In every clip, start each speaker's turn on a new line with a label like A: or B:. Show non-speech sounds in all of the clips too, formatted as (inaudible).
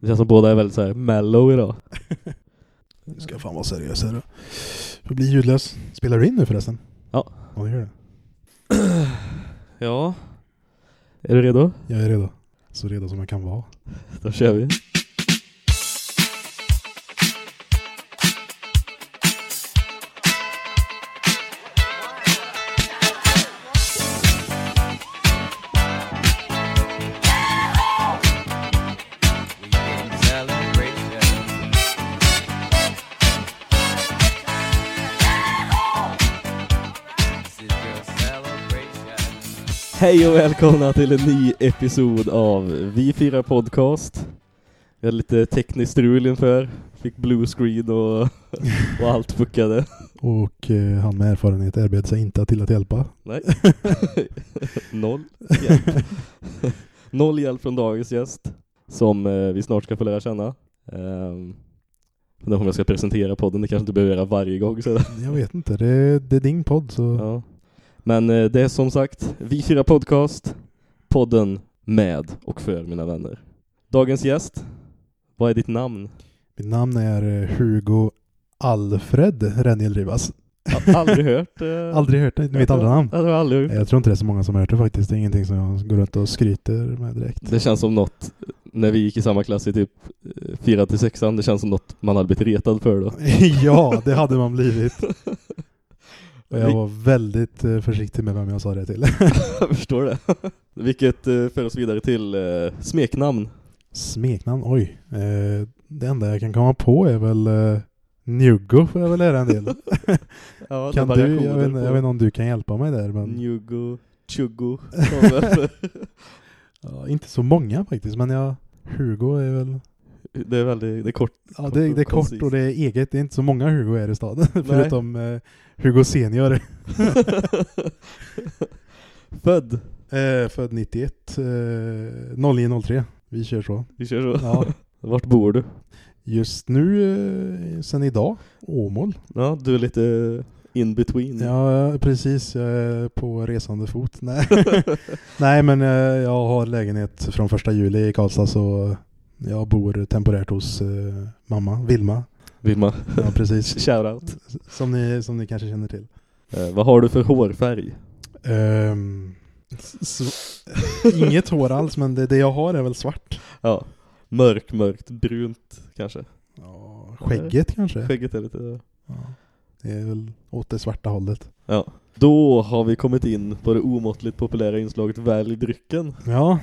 A: Det känns som båda är väldigt så här mellow idag. (laughs)
B: Nu ska jag fan vara seriös här då. Får bli ljudlös. Spelar du in nu förresten?
A: Ja.
B: Ja, det gör det. (clears throat)
A: Ja. Är du redo?
B: Jag är redo. Så redo som jag kan vara.
A: Då kör vi. Hej och välkomna till en ny episod av Vi firar podcast. Vi hade lite tekniskt strul inför. Fick blue screen och, och allt fuckade.
B: Och eh, han med erfarenhet erbjöd sig inte till att hjälpa.
A: Nej. (laughs) Noll hjälp. Noll hjälp från dagens gäst. Som eh, vi snart ska få lära känna. Um, om jag ska presentera podden, det kanske inte behöver göra varje gång. Så.
B: Jag vet inte, det, det är din podd så...
A: Ja. Men eh, det är som sagt Vi firar podcast. Podden med och för mina vänner. Dagens gäst. Vad är ditt namn?
B: Mitt namn är eh, Hugo Alfred Reniel Rivas.
A: Aldrig hört. Eh, (laughs)
B: Aldrig hört det, mitt andra namn.
A: Jag aldrig hört.
B: Jag tror inte det är så många som har hört det faktiskt. Det är ingenting som jag går runt och skryter med direkt.
A: Det känns som något, när vi gick i samma klass i typ 4 till 6 det känns som något man hade blivit retad för då. (laughs)
B: ja, det hade man blivit. (laughs) Och jag var väldigt eh, försiktig med vem jag sa det till. (laughs)
A: Jag förstår det. (laughs) Vilket eh, för oss vidare till eh, smeknamn.
B: Smeknamn, oj. Det enda jag kan komma på är väl Njugo får jag väl lära en del. (laughs)
A: Ja,
B: kan du, jag vet,
A: på
B: jag vet inte om du kan hjälpa mig där men
A: Njugo, Tjuggo.
B: ja, inte så många faktiskt men jag Hugo är väl
A: det är väldigt, det är kort.
B: Ja det, det är kort och det är eget, det är inte så många Hugo är i staden (laughs) förutom eh, Hugo senior. (laughs)
A: Född.
B: Eh, född 91, eh, 0903. Vi kör så.
A: Vi kör så.
B: Ja. (laughs)
A: Vart bor du?
B: Just nu, eh, sen idag, Åmål.
A: Ja, du är lite in between.
B: Ja, precis. Jag är på resande fot. Nej, Nej men eh, jag har lägenhet från första juli i Karlstad så jag bor temporärt hos eh, mamma, Vilma.
A: Vilma.
B: Ja, precis. (laughs)
A: Shoutout.
B: Som ni, som ni kanske känner till.
A: Eh, vad har du för hårfärg?
B: Så, inget hår alls, men det, det jag har är väl svart.
A: Ja. Mörk, mörkt, brunt kanske.
B: Ja, skägget kanske?
A: Skägget är lite...
B: Ja, det är väl åt det svarta hållet.
A: Ja. Då har vi kommit in på det omåttligt populära inslaget Välj drycken.
B: Ja,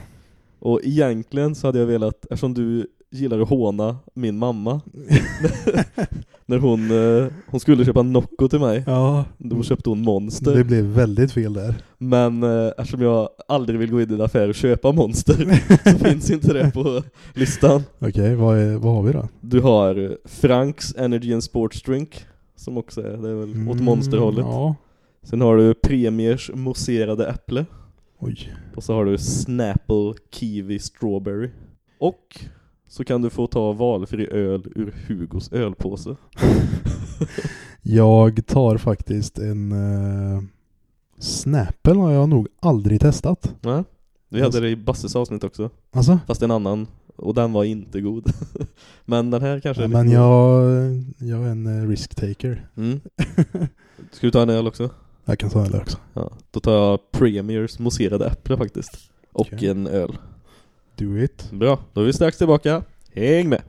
A: Och egentligen så hade jag velat, eftersom du gillar att håna min mamma (laughs) när hon, eh, hon skulle köpa Nocco till mig,
B: ja.
A: då köpte hon Monster.
B: Det blev väldigt fel där.
A: Men eh, eftersom jag aldrig vill gå in i en affär och köpa Monster så (laughs) finns inte det på listan.
B: Okej, vad, är- vad har vi då?
A: Du har Franks Energy and Sports Drink som också är, det är väl åt monsterhållet.
B: Mm, Ja.
A: Sen har du Premiers mousserade äpple.
B: Oj.
A: Och så har du Snapple Kiwi Strawberry. Och så kan du få ta valfri öl ur Hugos ölpåse. (laughs)
B: Jag tar faktiskt en uh, Snapple har jag nog aldrig testat.
A: Ja. Vi hade det i Basses avsnitt också.
B: Alltså?
A: Fast en annan. Och den var inte god. (laughs) Men den här kanske
B: Ja,
A: är
B: men
A: lite god.
B: jag, jag är en eh, risk-taker.
A: Mm. (laughs) Ska du ta en öl också?
B: Jag kan ta öl också.
A: Ja. Då tar jag Premiers mousserade äpple faktiskt. Och
B: Okej.
A: en öl.
B: Do it.
A: Bra, då är vi strax tillbaka. Häng med!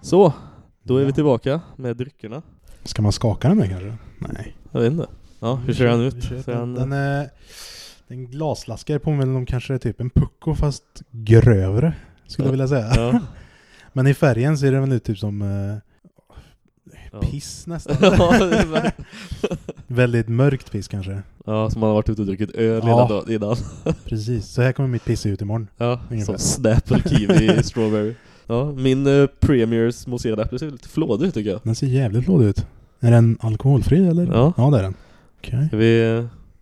A: Så, då är vi
B: Ja.
A: tillbaka med dryckerna.
B: Ska man skaka den där kanske? Nej.
A: Jag vet inte. Ja, hur ser den ut?
B: Vi
A: Ser
B: den,
A: den,
B: den är en glasflaska påminner om kanske typ en pucko fast grövre. Skulle jag vilja säga.
A: ja. (laughs)
B: Men i färgen ser den väl ut typ som eh, piss nästan. (laughs)
A: ja, väl- (laughs)
B: Väldigt mörkt piss kanske.
A: ja, som man har varit ute och druckit öl
B: Ja.
A: innan. (laughs)
B: Precis. Så här kommer mitt piss ut imorgon.
A: Ja,
B: Ungefär.
A: som Snapple Kiwi Strawberry. Ja, min uh, Premiers mousserade äpple ser lite flådig ut tycker jag.
B: Den ser jävligt lådig ut. Är den alkoholfri eller?
A: Ja.
B: Ja det är den. Okej.
A: Ska vi,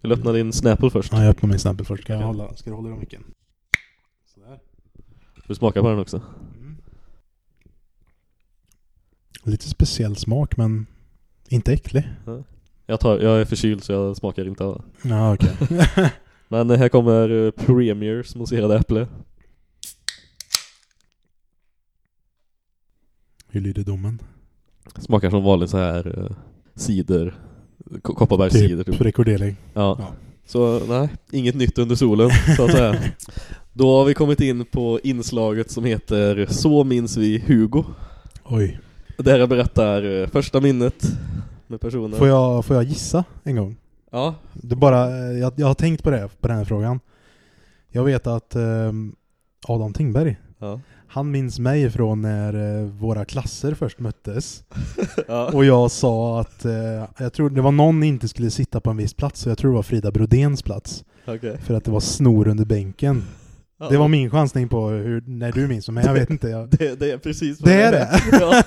A: vill du öppna din Snapple först?
B: Ja, jag öppnar min snabel först. Ska jag hålla, ska du hålla i micken? Sådär.
A: Du smaka på den också.
B: Lite speciell smak men inte äcklig.
A: Ja. Jag, tar, jag är förkyld så jag smakar inte av det.
B: Ja, okej. (laughs)
A: Men här kommer eh, Premiers mousserade äpple.
B: Hur lyder domen?
A: Smakar som vanlig så här eh, cider. K- Kopparbergs cider
B: Typ
A: typ.
B: rekorderling.
A: Ja.
B: Ja.
A: Så nej, inget nytt under solen så att säga. (laughs) Då har vi kommit in på inslaget som heter Så minns vi Hugo.
B: Oj.
A: Där jag berättar eh, första minnet med personen.
B: Får jag, får jag gissa en gång?
A: Ja,
B: Det bara, eh, jag, jag har tänkt på det, på den här frågan. Jag vet att ehm, Adam Tingberg,
A: ja.
B: han minns mig från när eh, våra klasser först möttes. (laughs)
A: ja.
B: Och jag sa att, eh, jag tror det var någon inte skulle sitta på en viss plats, så jag tror det var Frida Brodéns plats.
A: Okej.
B: För att det var snor under bänken.
A: Ja.
B: Det var min chansning på hur, när du minns men jag vet inte. Jag,
A: Det, det är precis vad
B: Det är det? (laughs)
A: Ja.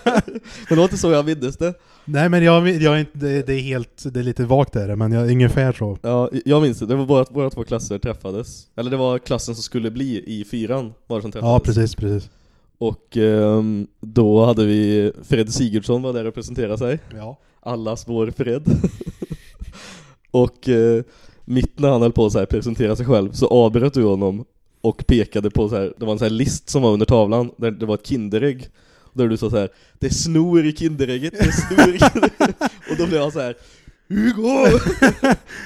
A: Men det inte så jag mindes det.
B: nej men jag, jag är det, det är helt, det är lite vagt är det, men jag, ungefär så.
A: Ja, jag minns det. Det var bara att våra två klasser träffades. Eller det var klassen som skulle bli i fyran var det som träffades.
B: Ja precis, precis.
A: Och ehm, då hade vi Fred Sigurdsson var där och presenterade sig.
B: Ja.
A: Allas vår Fred. (laughs) och eh, mitt när han höll på att presentera sig själv så avbröt du honom och pekade på så här, det var en sån här list som var under tavlan där det var ett kinderägg. Där du sa så här, det är snor i kinderägget, det är snor i kinderägget. och då blev jag så här, Hugo!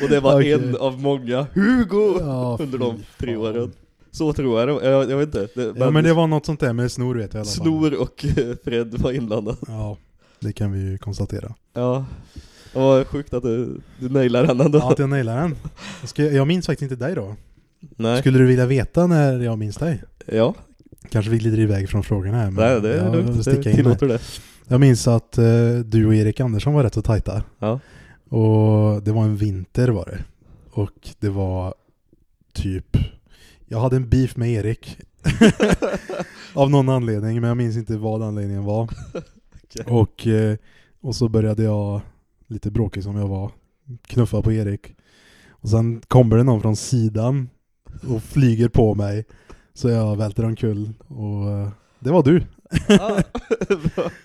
A: (laughs) och det var
B: Okej.
A: en av många Hugo
B: Ja, (laughs)
A: under de tre
B: fan.
A: åren. Så tror jag det jag, jag vet inte. Det,
B: Ja men det var något sånt där med snor vet jag i alla fall.
A: Snor och eh, Fred var inblandad.
B: Ja, det kan vi ju konstatera.
A: Ja. Det var sjukt att du, du nailade den ändå.
B: Ja, att jag nailar den. Ska, jag minns faktiskt inte dig då.
A: Nej.
B: Skulle du vilja veta när jag minns dig?
A: Ja.
B: Kanske vi glider iväg från frågorna här.
A: Nej, det är lugnt. Det tillåter det.
B: Jag minns att eh, du och Erik Andersson var rätt så tajta.
A: Ja.
B: Och det var en vinter var det. Och det var typ... Jag hade en beef med Erik. (laughs) Av någon anledning, men jag minns inte vad anledningen var. (laughs)
A: Okej.
B: Och, eh, och så började jag, lite bråkig som jag var, knuffa på Erik. Och sen kommer det någon från sidan och flyger på mig. Så jag välter omkull och eh, det var du.
A: Bra.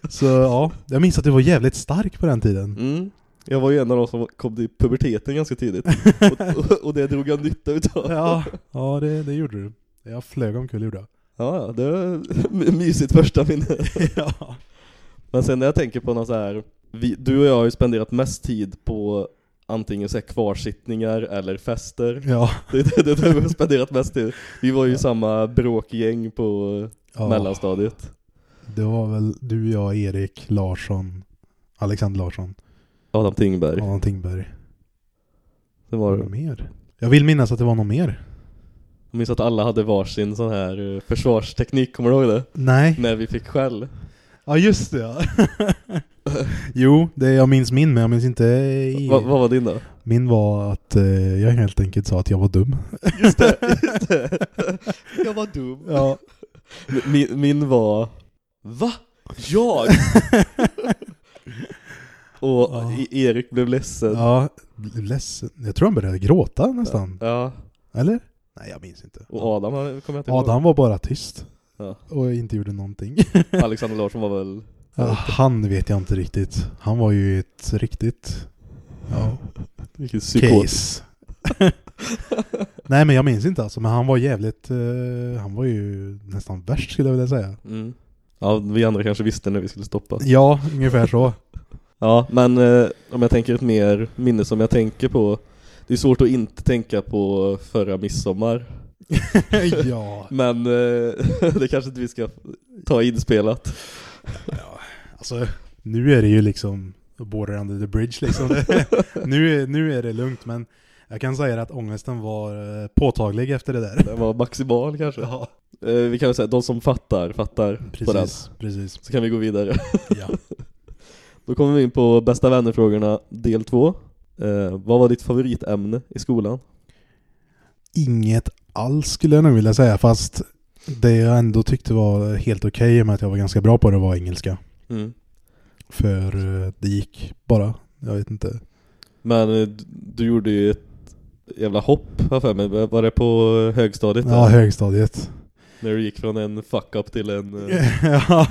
A: (laughs)
B: Så ja, jag minns att du var jävligt stark på den tiden.
A: mm. Jag var ju en av de som kom till puberteten ganska tidigt. (laughs) och, och, och det drog jag nytta utav.
B: Ja, ja det, det gjorde du. Jag flög omkull gjorde jag.
A: Ja, det var (laughs) mysigt första minne.
B: ja.
A: Men sen när jag tänker på något så här, vi, du och jag har ju spenderat mest tid på antingen så här kvarsittningar eller fester.
B: Ja.
A: Det (laughs) är det, det vi har spenderat mest tid. Vi var ju
B: Ja.
A: samma bråkgäng på
B: ja.
A: mellanstadiet.
B: Det var väl du, jag, Erik Larsson, Alexander Larsson,
A: Adam Tingberg.
B: Adam Tingberg.
A: Det var
B: Vad mer? Jag vill minnas att det var något mer.
A: Jag minns att alla hade varsin sån här eh, försvarsteknik, kommer du ihåg det?
B: Nej.
A: När vi fick skäll.
B: Ja just det ja. (laughs) (laughs) jo, det, jag minns min men jag minns inte i,
A: Va, vad var din då?
B: Min var att eh, jag helt enkelt sa att jag var dum.
A: Just det, just det. (laughs) Jag var dum.
B: Ja.
A: Min, min var Va? Jag? (laughs) Och
B: Ja.
A: E- Erik blev ledsen.
B: ja, blev ledsen. Jag tror han började gråta nästan.
A: Ja,
B: Eller? Nej jag minns inte.
A: och Adam kommer jag inte ihåg.
B: Adam var bara tyst.
A: Ja.
B: Och inte gjorde någonting.
A: Alexander Larsson var väl...
B: Ja, han vet jag inte riktigt. Han var ju ett riktigt ja,
A: Vilken psykot.
B: case. Nej men jag minns inte alltså, men han var jävligt, eh, han var ju nästan värst skulle jag vilja säga.
A: Mm. Ja, vi andra kanske visste när vi skulle stoppa.
B: Ja, ungefär så. (laughs)
A: Ja, men eh, om jag tänker ett mer minne som jag tänker på Det är svårt att inte tänka på förra midsommar (laughs)
B: ja. (laughs)
A: Men eh, det kanske inte vi ska ta inspelat
B: ja. Alltså, nu är det ju liksom border under the bridge liksom. (laughs) (laughs) nu, är, nu är det lugnt men jag kan säga att ångesten var eh, påtaglig efter det där.
A: Det var maximal kanske
B: Ja,
A: eh, Vi kan väl säga, de som fattar, fattar den
B: precis, precis.
A: Så kan vi gå vidare
B: Ja. (laughs)
A: Då kommer vi in på bästa vännerfrågorna del två eh, Vad var ditt favoritämne i skolan?
B: Inget alls skulle jag nog vilja säga, fast det jag ändå tyckte var helt okej med att jag var ganska bra på det var engelska.
A: Mm.
B: För eh, det gick bara, jag vet inte.
A: Men eh, du gjorde ju ett jävla hopp jag för mig, var det på högstadiet?
B: Ja, högstadiet.
A: När du gick från en fuck-up till en... eh, (laughs)
B: ja,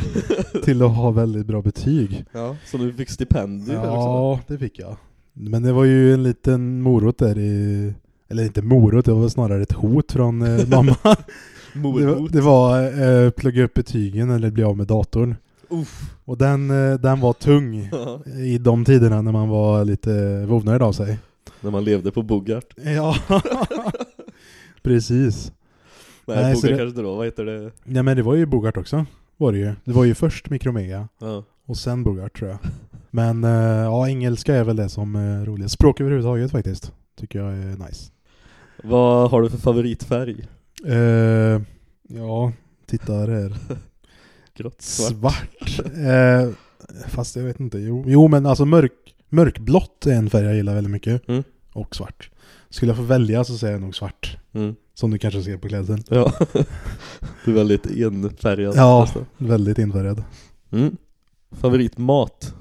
B: till att ha väldigt bra betyg.
A: Ja, så du fick stipendium här också?
B: Ja, det fick jag. Men det var ju en liten morot där i... Eller inte morot, det var snarare ett hot från eh, mamma. (laughs) det var,
A: Morot.
B: det var eh, plugga upp betygen eller bli av med datorn.
A: Uff.
B: Och den, eh, den var tung (laughs) i de tiderna när man var lite vovnöjd av sig.
A: När man levde på Bogart. (laughs)
B: Ja, (laughs) precis.
A: Nej,
B: Nej,
A: Bogart
B: det-
A: kanske inte då, vad heter det?
B: Ja men det var ju Bogart också. Var det ju. Det var ju först Micromega
A: Ja.
B: och sen Bogart tror jag. Men eh, ja, engelska är väl det som är roligt. Språk överhuvudtaget faktiskt. Tycker jag är nice.
A: Vad har du för favoritfärg?
B: Eh, ja, titta här.
A: Grått, svart?
B: Svart. (laughs) eh, fast jag vet inte. Jo, jo men alltså mörk, mörkblått är en färg jag gillar väldigt mycket.
A: Mm.
B: Och svart. Skulle jag få välja så säger jag nog svart.
A: Mm.
B: Som du kanske ser på klädseln.
A: Ja. (laughs) du är väldigt enfärgad.
B: Ja.
A: nästan.
B: Väldigt infärgad.
A: Mm. Favoritmat?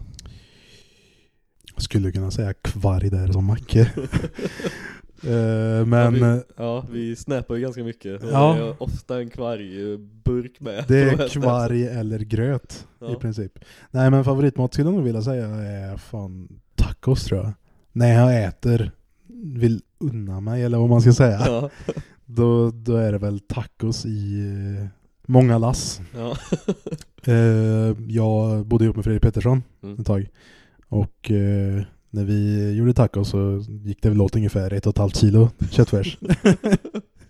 B: Skulle kunna säga kvarg där som Macke. (laughs) Eh, men
A: Ja,
B: eh,
A: vi, ja, vi snappar ju ganska mycket.
B: Ja.
A: Är ofta en kvargburk med.
B: det (laughs) är kvarg eller gröt i
A: Ja.
B: princip. Nej men favoritmat skulle jag nog vilja säga är fan tacos tror jag. När jag äter, vill unna mig eller vad man ska säga.
A: Ja. (laughs)
B: Då, då är det väl tacos i eh, många lass.
A: Ja.
B: Eh, jag bodde ihop med Fredrik Pettersson
A: Mm.
B: ett tag. Och eh, när vi gjorde tacos så gick det väl åt ungefär ett och ett halvt kilo köttfärs. (laughs)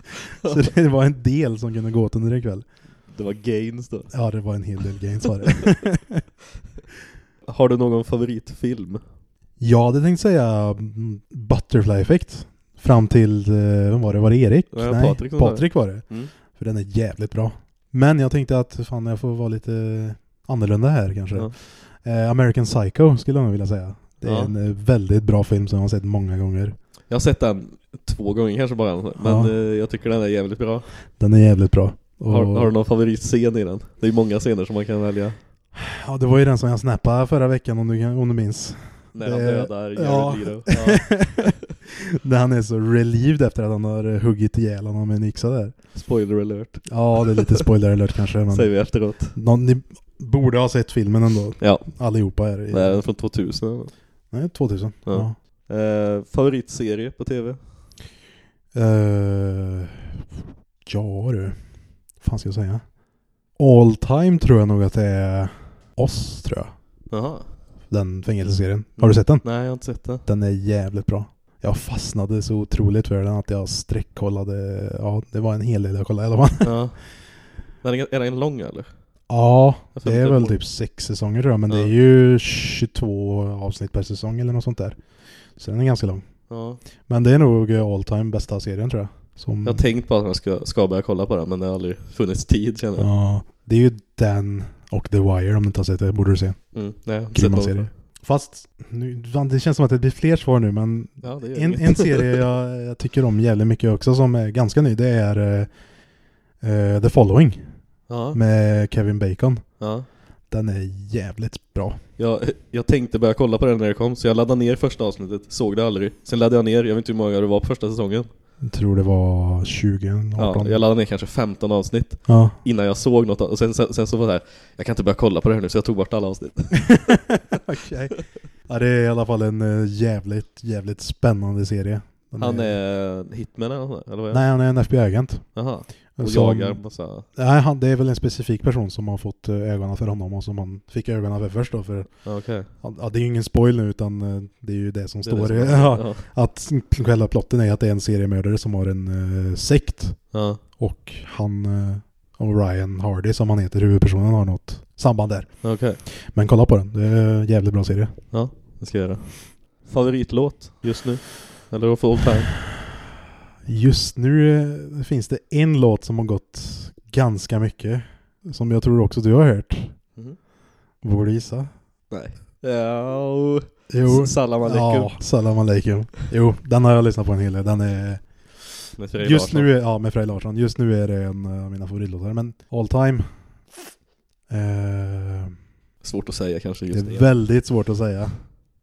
B: (laughs) så det var en del som kunde gå åt under en kväll.
A: Det var gains då.
B: Ja, det var en hel del gains var det. (laughs)
A: Har du någon favoritfilm?
B: jag hade tänkt säga mm, Butterfly Effect. Fram till, eh, vem var det? Var det Erik?
A: Ja,
B: Nej,
A: Patrik det.
B: Patrik var det.
A: Mm.
B: För den är jävligt bra. Men jag tänkte att fan jag får vara lite annorlunda här kanske.
A: Ja.
B: Eh, American Psycho skulle jag nog vilja säga. Det är
A: Ja.
B: en eh, väldigt bra film som jag har sett många gånger.
A: Jag har sett den två gånger kanske bara, men
B: Ja.
A: eh, jag tycker den är jävligt bra.
B: Den är jävligt bra. Och,
A: Har, har du någon favoritscen i den? Det är många scener som man kan välja.
B: Ja, det var ju den som jag snappade förra veckan om du, om du minns.
A: När han
B: Det-
A: dödar Jared (laughs)
B: ja. När han är så relieved efter att han har eh, huggit ihjäl honom med en yxa där.
A: Spoiler alert,
B: Ja, det är lite spoiler alert kanske. Men
A: säger vi efteråt.
B: någon, ni borde ha sett filmen ändå.
A: Ja,
B: Allihopa här. I,
A: är den från 2000.
B: Nej, 2000.
A: Ja.
B: Ja.
A: Eh, favoritserie på tv?
B: Eh, ja du. Fan ska jag säga? All time tror jag nog att det är oss tror jag.
A: Jaha.
B: Den fängelseserien. Har du sett den?
A: Nej, jag har inte sett den.
B: Den är jävligt bra. Jag fastnade så otroligt för den att jag sträckkollade. Ja, det var en hel del jag kollade i alla fall.
A: Ja. Är den lång eller?
B: Ja, det är väl typ sex säsonger tror jag. Men
A: Ja.
B: det är ju 22 avsnitt per säsong eller något sånt där. Så den är ganska lång.
A: Ja.
B: Men det är nog all time bästa serien tror jag. Som,
A: Jag har tänkt på att jag ska, ska börja kolla på den, men det har aldrig funnits tid känner jag.
B: Ja, det är ju den och The Wire om du inte har sett det, borde du se.
A: Mm, nej,
B: Grymma serier. Fast, nu, det känns som att det blir fler svar nu men
A: Ja,
B: en, en (laughs) serie jag, jag tycker om jävligt mycket också som är ganska ny, det är eh, eh, The Following
A: Ja,
B: med Kevin Bacon.
A: ja.
B: Den är jävligt bra.
A: Jag, jag tänkte börja kolla på den när det kom, så jag laddade ner första avsnittet, såg det aldrig. Sen laddade jag ner, jag vet inte hur många det var på första säsongen.
B: Jag tror det var 20, 18.
A: Ja, jag laddade ner kanske 15 avsnitt
B: Ja.
A: innan jag såg något. Och sen, sen, sen så var det här, jag kan inte börja kolla på det här nu, så jag tog bort alla avsnitt. (laughs)
B: Okej. Ja, det är i alla fall en eh, jävligt, jävligt spännande serie. Den
A: Han är hitman eller vad är
B: Nej, han är en FBI-agent.
A: Jaha. Och
B: Som-
A: jagar massa...
B: Nej, han, det är väl en specifik person som har fått eh, ögonen för honom och som han fick ögonen för först då. För,
A: Okej.
B: ja, det är ju ingen spoil nu utan eh, det är ju det som
A: Det
B: står
A: det som (laughs)
B: Ja, att själva plotten är att det är en seriemördare som har en eh, sekt.
A: Ja,
B: Och han och Ryan Hardy som han heter, huvudpersonen, har något samband där.
A: okej.
B: Men kolla på den, det är en jävligt bra serie.
A: Ja, det ska jag göra. Favoritlåt just nu? Eller of all time?
B: Just nu eh, finns det en låt som har gått ganska mycket. Som jag tror också du har hört.
A: Mhm.
B: Vågar du gissa?
A: Nej. Ja.
B: Jo.
A: Salam aleikum.
B: Ja, salam aleikum. Jo, den har jag lyssnat på en hel del. Den är...
A: Med Frej
B: Just
A: Larsson.
B: nu är, ja, med Frej Larsson. Just nu är det en av mina favoritlåtar. Men all time. Eh,
A: Svårt att säga kanske
B: det
A: just
B: är
A: det.
B: väldigt svårt att säga.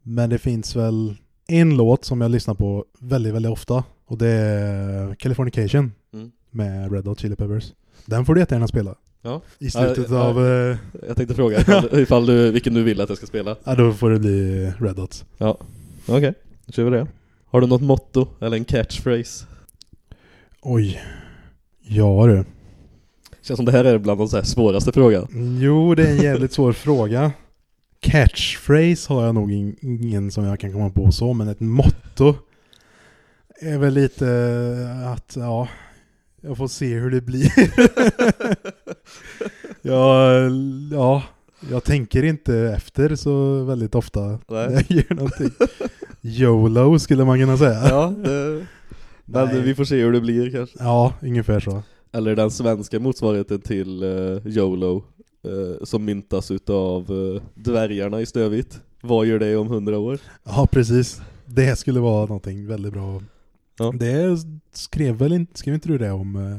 B: Men det finns väl en låt som jag lyssnar på väldigt, väldigt ofta. Och det är Californication
A: Mm.
B: med Red Hot Chili Peppers. Den får du jättegärna spela.
A: Ja.
B: I slutet
A: Ja, ja.
B: av... eh,
A: Jag tänkte fråga ifall, (laughs) ifall du, vilken du vill att jag ska spela.
B: Ja, då får det bli Red Hot.
A: Okej. Då kör vi det. Har du något motto eller en catchphrase?
B: Oj. Ja du.
A: Känns som det här är bland de så svåraste frågan.
B: Jo, det är en jävligt svår (laughs) fråga. Catchphrase har jag nog in- ingen som jag kan komma på så, men ett motto är väl lite att, ja, jag får se hur det blir. (laughs) jag, ja, jag tänker inte efter så väldigt ofta
A: Nej.
B: när jag gör någonting. YOLO skulle man kunna säga.
A: Ja, det, men vi får se hur det blir kanske.
B: Ja, ungefär så.
A: Eller den svenska motsvarigheten till uh, YOLO eh, som myntas utav uh, dvärgarna i Stövit. Vad gör det om hundra år?
B: Ja, precis. Det skulle vara någonting väldigt bra.
A: Ja.
B: Det skrev väl inte, skrev inte du det om uh,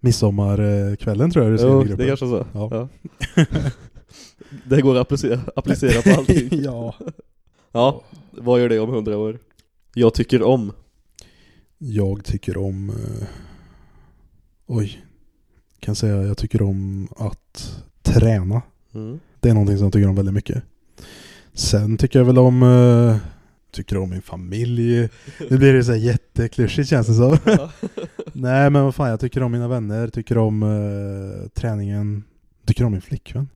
B: midsommarkvällen tror jag du skrev
A: Jo,
B: i gruppen?
A: det är kanske så.
B: Ja.
A: Ja. (laughs) det går att applicera, applicera på allting. (laughs)
B: ja.
A: Ja, vad gör det om hundra år? Jag tycker om.
B: Jag tycker om... eh, oj. Kan säga jag tycker om att träna.
A: Mm.
B: Det är någonting som jag tycker om väldigt mycket. Sen tycker jag väl om... eh, tycker om min familj. Nu blir det så här jätteklyschigt känns det som. (laughs) Nej men vad fan, jag tycker om mina vänner, tycker om eh, träningen, tycker om min flickvän.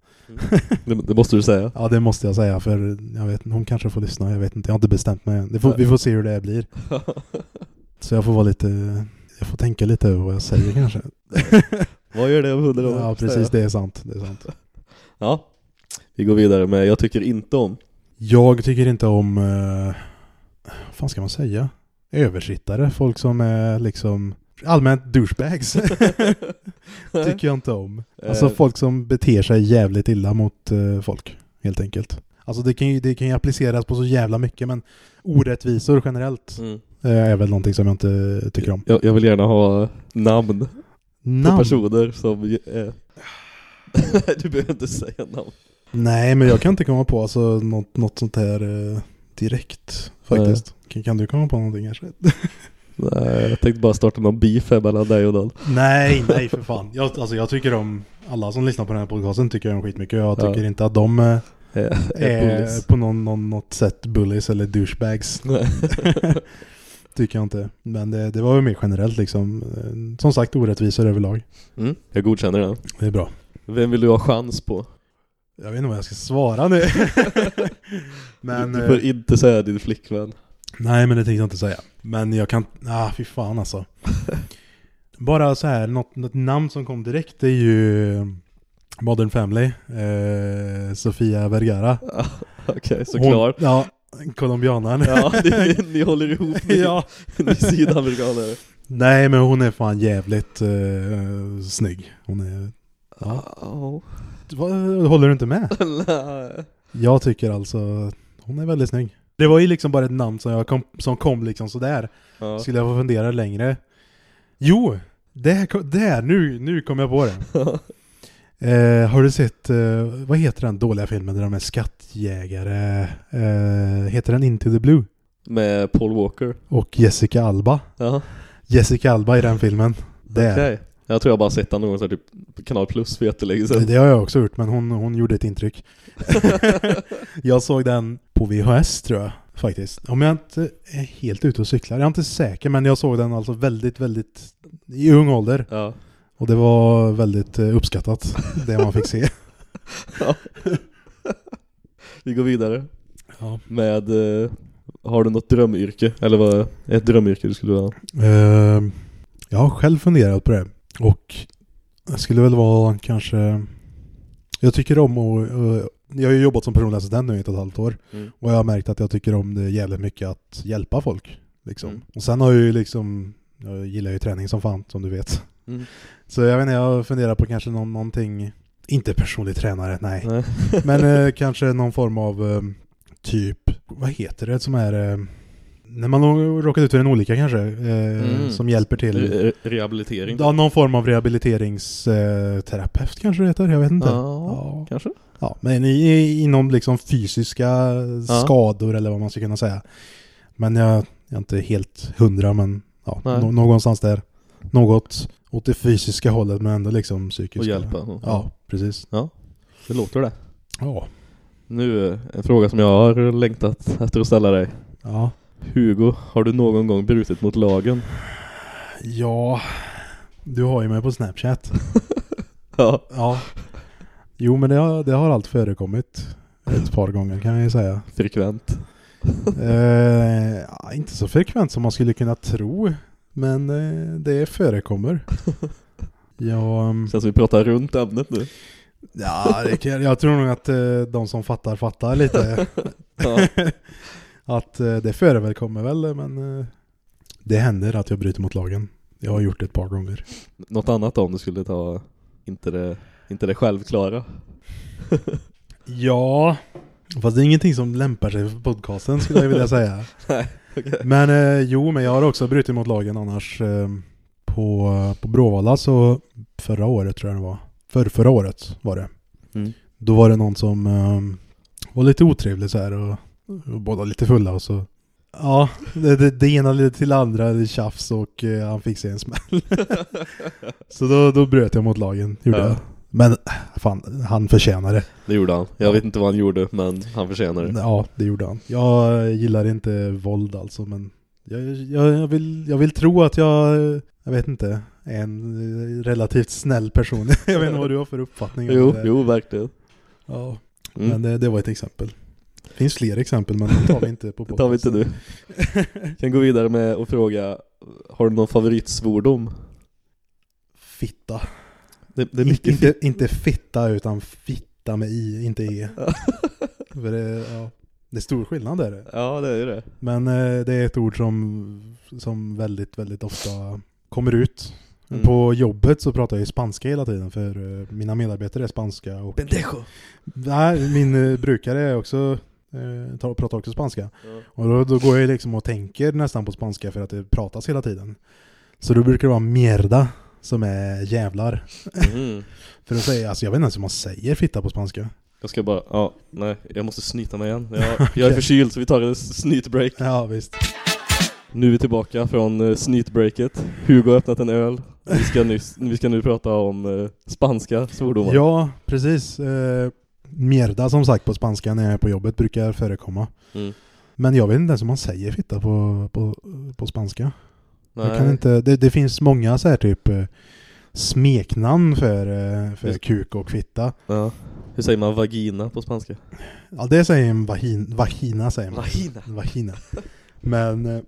A: det, det måste du säga.
B: Ja det måste jag säga för jag vet hon kanske får lyssna, jag vet inte, jag har inte bestämt mig än. Får, vi får se hur det blir. (laughs) Så jag får vara lite, jag får tänka lite över vad jag säger kanske. (laughs)
A: vad gör det om hundra år?
B: Ja precis, det är sant. Det är sant.
A: Ja, vi går vidare med jag tycker inte om.
B: Jag tycker inte om, eh, vad fan ska man säga? Översittare, folk som är liksom allmänt douchebags. (laughs) tycker jag inte om. Alltså
A: Eh,
B: folk som beter sig jävligt illa mot eh, folk, helt enkelt. Alltså det kan, ju, det kan ju appliceras på så jävla mycket, men orättvisor generellt
A: Mm.
B: eh, är väl någonting som jag inte tycker om.
A: Jag, jag vill gärna ha namn på
B: Namn?
A: personer som är... (laughs) du behöver inte säga namn.
B: Nej, men jag kan inte komma på alltså, något, något sånt här eh, direkt, faktiskt. Kan, kan du komma på någonting kanske? (laughs)
A: Nej, jag tänkte bara starta någon beef här mellan dig och den.
B: nej, (laughs) nej för fan. Jag, alltså, jag tycker om, alla som lyssnar på den här podcasten tycker jag om skitmycket. Jag
A: Ja.
B: tycker inte att de eh, (laughs)
A: Är,
B: på någon, någon, något sätt bullies eller douchebags. Tycker jag inte. Men det, det var ju mer generellt liksom. Eh, Som sagt orättvisor överlag.
A: Mm, jag godkänner den.
B: Det är bra.
A: Vem vill du ha chans på?
B: Jag vet inte vad jag ska svara nu. (laughs) men,
A: du, du får
B: eh,
A: inte säga din flickvän.
B: nej men det tänkte jag inte säga. Men jag kan, ah fy fan alltså. (laughs) Bara så här, något, något namn som kom direkt är ju Modern Family. Eh, Sofia Vergara. (laughs)
A: Okej, såklart.
B: Hon, ja, colombianaren.
A: Ja, ni, ni håller ihop
B: ja.
A: ni sydamerikaner.
B: Nej men hon är fan jävligt eh, snygg. Hon är... Ja.
A: Ja.
B: Vad, håller du inte med? (laughs) Jag tycker alltså hon är väldigt snygg. Det var ju liksom bara ett namn som, jag kom, som kom liksom sådär.
A: Ja.
B: Skulle jag få fundera längre? Jo! Där, där nu, nu kom jag på det. (laughs) Eh, har du sett, eh, vad heter den dåliga filmen där de är skattjägare? Eh, heter den Into the Blue?
A: Med Paul Walker.
B: Och Jessica Alba.
A: Ja,
B: Jessica Alba i den filmen. Där.
A: okej. Jag tror jag bara sett den någon här typ på Kanal Plus för jättelänge sedan.
B: Det har jag också gjort, men hon, hon gjorde ett intryck. (laughs) jag såg den på VHS tror jag, faktiskt. Om jag inte är helt ute och cyklar, jag är inte säker, men jag såg den alltså väldigt, väldigt i ung ålder.
A: Ja.
B: Och det var väldigt eh, uppskattat, det man fick se. (laughs)
A: Vi går vidare
B: Ja.
A: med eh, Har du något drömyrke? Eller vad är ett drömyrke du skulle ha?
B: Eh, jag har själv funderat på det. Och det skulle väl vara kanske... Jag tycker om att... eh, jag har ju jobbat som personlig assistent nu i ett och ett halvt år.
A: Mm.
B: Och jag har märkt att jag tycker om det jävligt mycket att hjälpa folk. Liksom.
A: Mm.
B: Och sen har jag ju liksom... Jag gillar ju träning som fan, som du vet.
A: Mm.
B: Så jag vet inte, jag funderar på kanske någon, någonting... Inte personlig tränare, nej.
A: Nej.
B: Men eh, (laughs) kanske någon form av eh, typ... Vad heter det som är... Eh, när man har råkat ut för en olycka kanske. Eh,
A: Mm.
B: Som hjälper till...
A: Re- rehabilitering?
B: Ja, någon form av rehabiliteringsterapeut kanske det heter, jag vet inte.
A: Ja, kanske?
B: Ja, men i, i, inom liksom fysiska skador eller vad man ska kunna säga. Men jag, jag är inte helt hundra, men ja, någonstans där. Något åt det fysiska hållet, men ändå liksom psykiska.
A: Och hjälpa?
B: Ja, precis.
A: Det låter det.
B: Ja.
A: Nu, en fråga som jag har längtat efter att ställa dig.
B: Ja.
A: Hugo, har du någon gång brutit mot lagen?
B: Ja, du har ju mig på Snapchat. (laughs)
A: Ja.
B: Ja. Jo men det har, det har allt förekommit. Ett par gånger kan jag ju säga.
A: Frekvent.
B: Eh, inte så frekvent som man skulle kunna tro. Men eh, det förekommer. Ja, um,
A: Känns som vi pratar runt ämnet nu.
B: ja det kan, jag tror nog att eh, de som fattar fattar lite. (laughs)
A: Ja.
B: Att eh, det förekommer väl men eh, det händer att jag bryter mot lagen. Jag har gjort det ett par gånger.
A: Något annat då, om du skulle ta, inte det, inte det självklara? (laughs)
B: Ja, fast det är ingenting som lämpar sig för podcasten skulle jag vilja säga. (laughs)
A: Nej, okej.
B: Men eh, jo, men jag har också brutit mot lagen annars. Eh, på, på Bråvalla så förra året tror jag det var. För, förra året var det.
A: Mm.
B: Då var det någon som eh, var lite otrevlig så här och båda lite fulla och så Ja, det, det, det ena ledde till andra, det tjafs och eh, han fick sig en smäll. (laughs) så då, då bröt jag mot lagen, gjorde
A: Ja.
B: jag. Men fan, han förtjänar det.
A: Det gjorde han. Jag vet inte vad han gjorde, men han förtjänar det.
B: Ja, det gjorde han. Jag gillar inte våld alltså, men jag, jag, jag, vill, jag vill tro att jag, jag vet inte, är en relativt snäll person. (laughs) jag vet inte vad du har för uppfattning om
A: Jo,
B: det.
A: jo, verkligen.
B: Ja,
A: Mm.
B: men det, det var ett exempel. Finns fler exempel, men de tar vi inte på (laughs)
A: Det tar vi inte nu. Kan gå vidare med och fråga, har du någon favoritsvordom?
B: Fitta.
A: Det, det är mycket
B: inte, inte fitta, utan fitta med i, inte e. (laughs) för det, ja, det är stor skillnad där. det.
A: Ja, det är ju det.
B: Men eh, det är ett ord som, som väldigt, väldigt ofta kommer ut.
A: Mm.
B: På jobbet så pratar jag ju spanska hela tiden för eh, mina medarbetare är spanska och
A: Pendejo!
B: Nej, min eh, brukare är också, eh, tar- pratar också spanska.
A: Ja.
B: Och då, då går jag liksom och tänker nästan på spanska för att det pratas hela tiden. Så då brukar det vara mierda som är jävlar.
A: Mm. (laughs)
B: För att säga, alltså jag vet inte ens hur man säger fitta på spanska.
A: Jag ska bara, ja, nej, jag måste snyta mig igen. Jag, (laughs) jag är förkyld så vi tar en snytbreak.
B: Ja visst.
A: Nu är vi tillbaka från uh, snytbreaket. Hugo har öppnat en öl. Vi ska, nyss, vi ska nu prata om eh, spanska svordomar.
B: Ja, precis. Eh, mierda som sagt på spanska när jag är på jobbet brukar förekomma.
A: Mm.
B: Men jag vet inte ens om man säger fitta på, på, på spanska. Jag
A: Nej.
B: kan inte, det, det finns många så här typ eh, smeknamn för, eh, för
A: Just-
B: kuk och fitta.
A: Ja. Hur säger man vagina på spanska?
B: Ja det säger en vagin, vagina säger man.
A: Vagina.
B: Vagina. Men eh,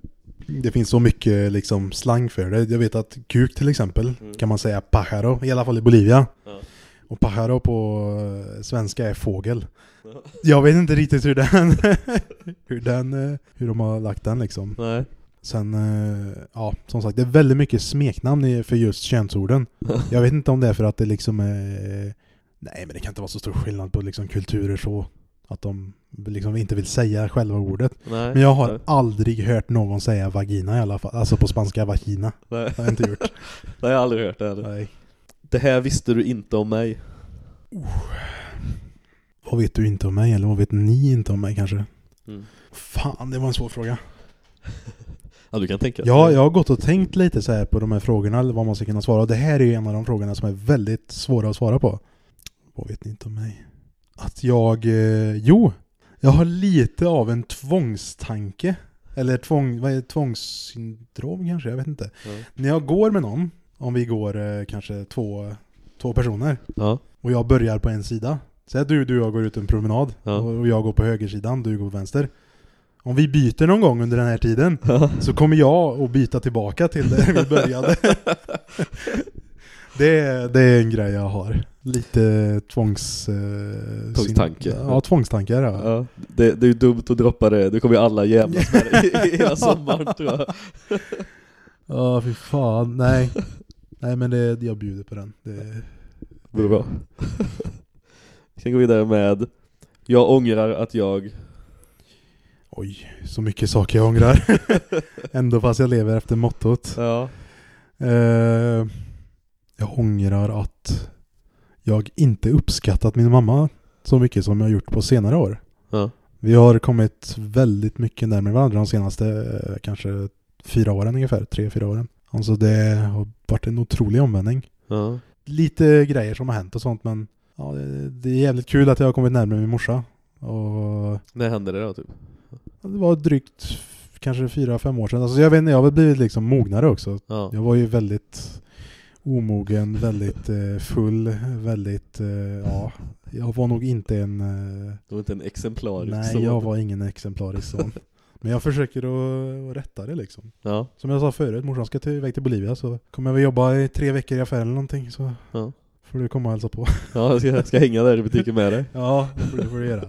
B: det finns så mycket liksom slang för det. Jag vet att kuk till exempel
A: Mm.
B: kan man säga pajaro, i alla fall i Bolivia. Och pajaro på eh, svenska är fågel.
A: Ja.
B: Jag vet inte riktigt hur den, (laughs) hur den, eh, hur de har lagt den liksom.
A: Nej.
B: Sen, eh, ja som sagt det är väldigt mycket smeknamn för just könsorden. (laughs) Jag vet inte om det är för att det liksom är, nej men det kan inte vara så stor skillnad på liksom kulturer så. Att de liksom inte vill säga själva ordet.
A: Nej.
B: Men jag har
A: Nej.
B: aldrig hört någon säga vagina i alla fall. Alltså på spanska vagina.
A: Nej.
B: Det har jag inte gjort. (laughs)
A: Det har jag aldrig hört det heller.
B: Nej.
A: Det här visste du inte om mig.
B: Vad vet du inte om mig? Eller vad vet ni inte om mig kanske?
A: Mm.
B: Fan, det var en svår fråga. (laughs)
A: Ja, du kan tänka.
B: Ja, jag har gått och tänkt lite så här på de här frågorna, eller vad man ska kunna svara. Och det här är ju en av de frågorna som är väldigt svåra att svara på. Vad vet ni inte om mig? Att jag, eh, jo, jag har lite av en tvångstanke. Eller tvång, vad är det, tvångssyndrom kanske? Jag vet inte.
A: Ja.
B: När jag går med någon, om vi går eh, kanske två, två personer,
A: Ja.
B: och jag börjar på en sida. Säg att du, du och jag går ut en promenad,
A: Ja.
B: och och jag går på högersidan, du går på vänster. Om vi byter någon gång under den här tiden, (laughs) så kommer jag att byta tillbaka till där vi började. (laughs) det, är, det är en grej jag har. Lite tvångs... Eh,
A: Tvångstanke.
B: syn- Ja, tvångstankar ja.
A: Ja, det, det är ju dumt att droppa det. Det kommer ju alla jävlas med det i- i hela sommaren tror jag. (laughs)
B: Ja, fy fan. Nej. Nej men det, jag bjuder på den. Det,
A: Det är bra. (laughs) Vi kan gå vidare med Jag ångrar att jag
B: oj, så mycket saker jag ångrar. (laughs) Ändå fast jag lever efter mottot.
A: Ja,
B: Eh, jag ångrar att jag inte uppskattat min mamma så mycket som jag gjort på senare år.
A: ja,
B: Vi har kommit väldigt mycket närmare varandra de senaste eh, kanske fyra åren ungefär, tre, fyra åren. Alltså det har varit en otrolig omvändning.
A: ja,
B: Lite grejer som har hänt och sånt men ja, det, det är jävligt kul att jag har kommit närmare min morsa. Och
A: När hände det då typ?
B: det var drygt kanske fyra, fem år sedan. Alltså jag vet inte, jag har väl blivit liksom mognare också.
A: Ja.
B: Jag var ju väldigt omogen, väldigt eh, full, väldigt, eh, ja. Jag var nog inte en, eh,
A: Du var inte en exemplarisk
B: nej
A: son.
B: jag var ingen exemplarisk son. (laughs) Men jag försöker att, rätta det liksom.
A: Ja,
B: Som jag sa förut, morsan ska till, iväg till Bolivia så kommer jag väl jobba i tre veckor i affären eller någonting så
A: ja.
B: får du komma och hälsa på.
A: ja jag, ska, jag ska hänga där i butiken med dig. (laughs)
B: Ja, det får, det får du göra.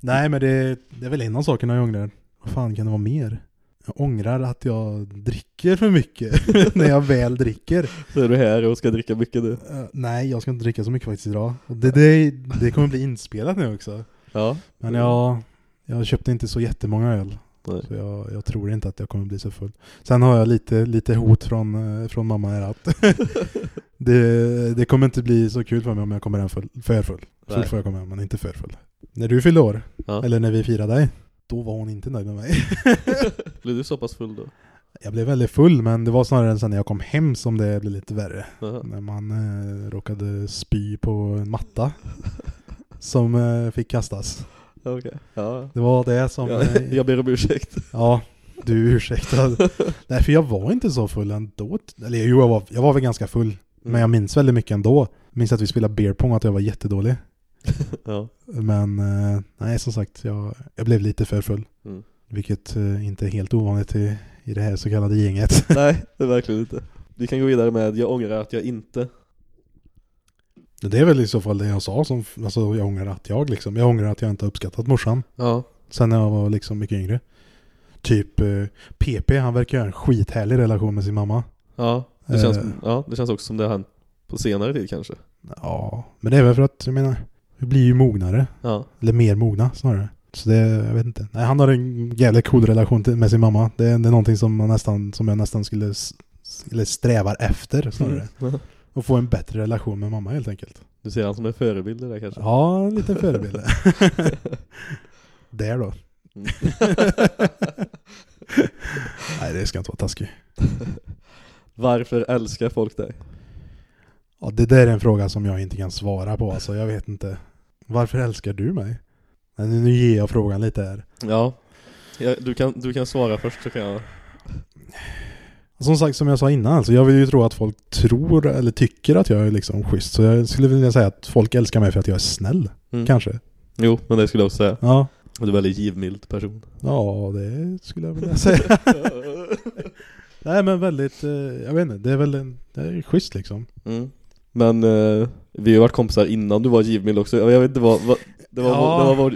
B: Nej men det, det är väl en av sakerna jag ångrar. Vad fan kan det vara mer? Jag ångrar att jag dricker för mycket (laughs) när jag väl dricker.
A: Så är du här och ska dricka mycket nu.
B: Eh, nej, jag ska inte dricka så mycket faktiskt idag. Det, det, det kommer bli inspelat nu också.
A: Ja.
B: Men jag, jag köpte inte så jättemånga öl.
A: Nej.
B: Så jag, jag tror inte att jag kommer bli så full. Sen har jag lite, lite hot från, eh, från mamma här att (laughs) det, det kommer inte bli så kul för mig om jag kommer hem full, för full.
A: Nej.
B: Full får jag komma hem, men inte för full. När du fyllde år,
A: Ja.
B: eller när vi firade dig, då var hon inte nöjd med mig. (laughs)
A: Blev du så pass full då?
B: Jag blev väldigt full, men det var snarare sen när jag kom hem som det blev lite värre.
A: Jaha.
B: När man eh, råkade spy på en matta som eh, fick kastas.
A: Okej. Ja.
B: Det var det som...
A: ja. (laughs) Jag ber om ursäkt.
B: Ja, du är ursäktad. (laughs) Nej, för jag var inte så full ändå. Eller jo, jag var, jag var väl ganska full. Men jag minns väldigt mycket ändå. Jag minns att vi spelade beer pong och att jag var jättedålig. (laughs)
A: Ja.
B: Men eh, nej, som sagt, jag, jag blev lite för full.
A: Mm.
B: Vilket eh, inte är helt ovanligt i, i det här så kallade gänget.
A: Nej, det är verkligen inte. Vi kan gå vidare med jag ångrar att jag inte.
B: Det är väl i så fall det jag sa som, alltså jag ångrar att jag liksom, jag ångrar att jag inte har uppskattat morsan.
A: Ja.
B: Sen när jag var liksom mycket yngre. Typ eh, PP, han verkar ha en skithärlig relation med sin mamma.
A: Ja. Det känns,
B: Eh.
A: ja, det känns också som det har hänt på senare tid kanske.
B: Ja, men det är väl för att, jag menar, vi blir ju mognare.
A: Ja.
B: Eller mer mogna snarare. Så det, jag vet inte. Nej, han har en jävligt cool relation till, med sin mamma. Det, är- det är någonting som, man nästan, som jag nästan skulle, eller strävar efter snarare.
A: Mm. (laughs)
B: Att få en bättre relation med mamma helt enkelt.
A: Du ser han som en förebild där kanske?
B: Ja, en liten förebild. (laughs) (laughs) Där då.
A: Mm. (laughs)
B: Nej, det ska inte vara taskigt.
A: Varför älskar folk dig?
B: Ja, det där är en fråga som jag inte kan svara på. Alltså, jag vet inte. Varför älskar du mig? Nu nu ger jag frågan lite här.
A: Ja. ja du, kan, du kan svara först så kan jag...
B: Som sagt, som jag sa innan, alltså, jag vill ju tro att folk tror eller tycker att jag är liksom schysst. Så jag skulle vilja säga att folk älskar mig för att jag är snäll,
A: Mm.
B: kanske.
A: Jo, men det skulle jag också säga.
B: Ja.
A: Du är en väldigt givmild person.
B: Ja, det skulle jag vilja säga. (laughs) Nej men väldigt, eh, jag vet inte, det är väl en, det är schysst liksom.
A: Mm. Men eh, vi har varit kompisar innan du var givmild också. Jag vet inte vad... vad det var,
B: Ja.
A: vår, det var vår,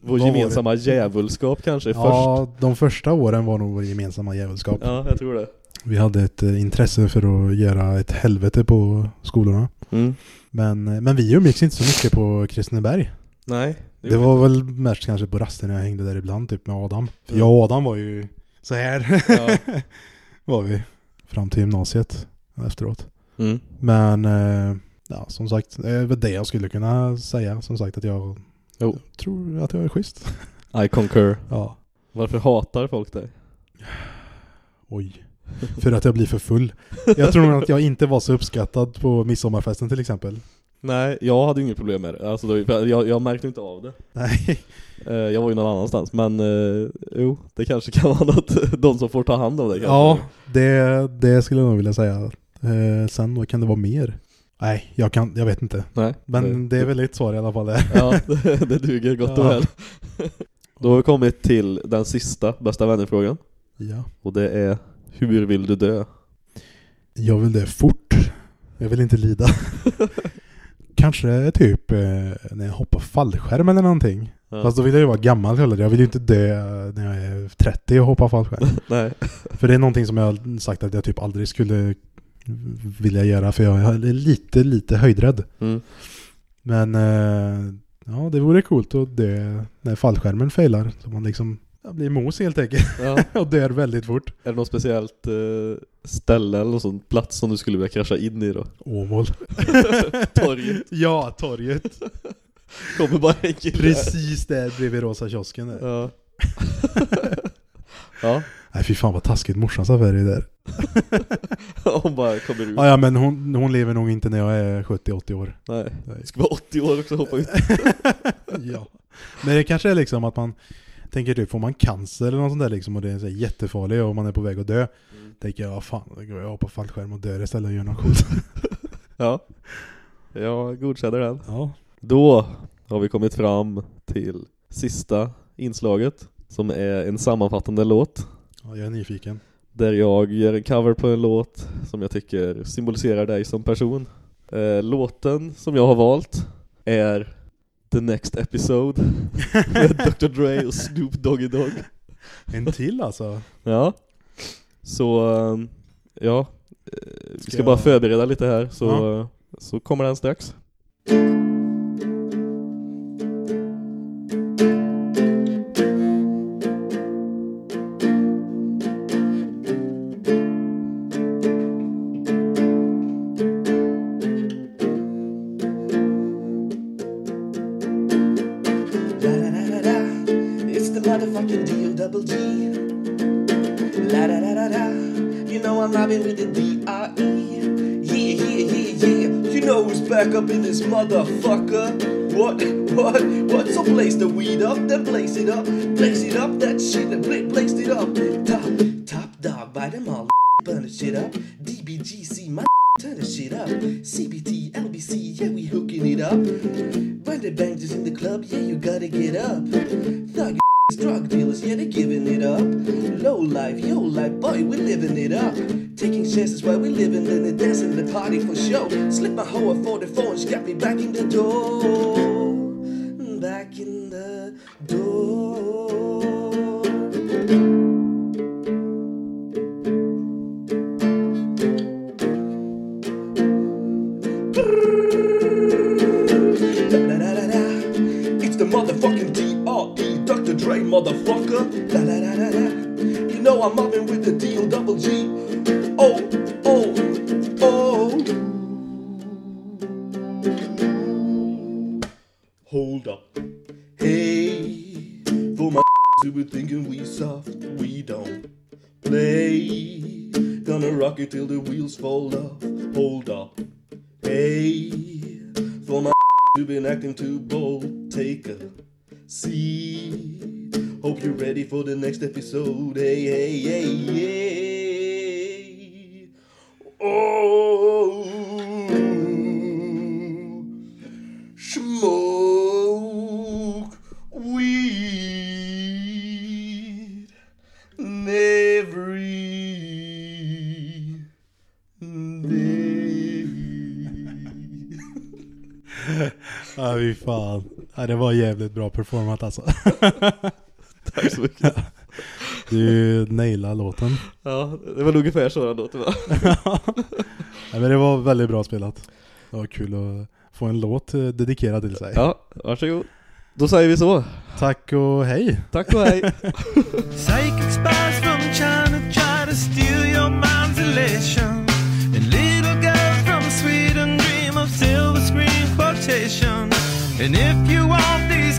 A: vår gemensamma djävulskap kanske först.
B: Ja, de första åren var nog vår gemensamma djävulskap.
A: Ja, jag tror det.
B: Vi hade ett eh, intresse för att göra ett helvete på skolorna.
A: Mm.
B: Men, eh, men vi umgicks inte så mycket på Kristineberg.
A: Nej.
B: Det var väl mest kanske på rasten jag hängde där ibland typ med Adam. För
A: Mm.
B: jag och Adam var ju så här
A: Ja. (laughs)
B: var vi. Fram till gymnasiet efteråt.
A: Mm.
B: Men eh, ja, som sagt, det är väl det jag skulle kunna säga. Som sagt att jag
A: Jo.
B: tror att jag är schysst.
A: I concur.
B: Ja.
A: Varför hatar folk dig?
B: Oj. För att jag blir för full. Jag tror nog att jag inte var så uppskattad på midsommarfesten till exempel.
A: Nej, jag hade ju inget problem med det. Alltså, då, jag, jag märkte inte av det.
B: Nej.
A: Eh, jag var ju någon annanstans, men eh, jo, det kanske kan (laughs) vara något, de som får ta hand om det kanske.
B: Ja, det, det skulle jag nog vilja säga. Eh, sen vad kan det vara mer? Nej, jag, kan, jag vet inte.
A: Nej,
B: Men det är väl ett svar i alla fall. Där.
A: Ja, (laughs) det, det duger gott och
B: Ja.
A: väl. (laughs) Då har vi kommit till den sista bästa vänner-frågan.
B: Ja.
A: Och det är, hur vill du dö?
B: Jag vill det fort. Jag vill inte lida. (laughs) Kanske typ eh, när jag hoppar fallskärm eller någonting.
A: Ja.
B: Fast då vill jag ju vara gammal heller. Jag vill ju inte dö när jag är 30 och hoppa fallskärm. (laughs)
A: Nej.
B: för det är någonting som jag har sagt att jag typ aldrig skulle vilja göra. För jag är lite, lite höjdrädd.
A: Mm.
B: Men eh, ja, det vore coolt att dö när fallskärmen failar. Så man liksom ja, blir mos helt enkelt.
A: Ja. (laughs)
B: och dör väldigt fort.
A: Är det något speciellt eh, ställe eller någon sån plats som du skulle vilja krascha in i då?
B: Åmål. (laughs)
A: Torget.
B: ja, torget. (laughs)
A: Kommer bara en kille.
B: Precis där bredvid rosa kiosken där.
A: Ja. ja,
B: Nej fy fan vad taskigt morsans affär är där.
A: hon bara kommer ut.
B: Ja, ja men hon, hon lever nog inte när jag är 70-80 år.
A: Nej.
B: Nej.
A: Ska vara 80 år också hoppa ut.
B: ja. Men det kanske är liksom att man tänker typ, får man cancer eller något sånt där liksom och det är så jättefarligt och man är på väg att dö. Tänker jag, fan, då går jag på fallskärm och dör istället och gör något coolt. (laughs)
A: Ja. Jag godkänner den.
B: ja.
A: Då har vi kommit fram till sista inslaget som är en sammanfattande låt
B: ja, jag är nyfiken.
A: där jag gör en cover på en låt som jag tycker symboliserar dig som person. Eh, låten som jag har valt är The Next Episode (laughs) med Dr. Dre och Snoop Doggy Dogg.
B: En till alltså. (laughs)
A: Ja. Så, ehm, ja. eh, Vi ska
B: Ska
A: bara förbereda lite här så,
B: Ja.
A: så kommer den strax.
C: Burn the shit up. DBGC, my turn the shit up. CBT, LBC, yeah, we hooking it up. When the bangers in the club, yeah, you gotta get up. Thug (laughs) drug dealers, yeah, they giving it up. Low life, yo life, boy, we living it up. Taking chances while we living in the dance dancing the party for show. Slip my hoe at 44 and she got me back in the door. Episode. Hey, hey, hey, hey. Oh, smoke weed every day. (laughs)
B: Ja, fy fan. Ja, det var jävligt bra performat alltså.
A: Tack så mycket. (laughs)
B: Du nailade låten.
A: Ja, det var nog ungefär så den låter va? (laughs)
B: Ja, men det var väldigt bra spelat. Det var kul att få en låt eh, dedikerad till sig.
A: Ja, varsågod. Då säger vi så.
B: Tack och hej!
A: Tack och hej. (laughs)
D: Psychic spies from China try to steal your mind's elation. And little girls from Sweden dream of silver screen quotation. And if you want these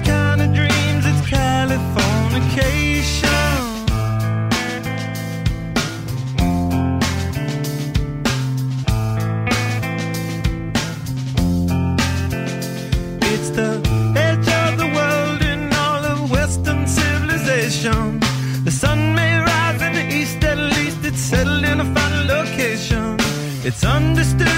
D: the edge of the world in all of Western civilization. The sun may rise in the east, at least it's settled in a final location. It's understood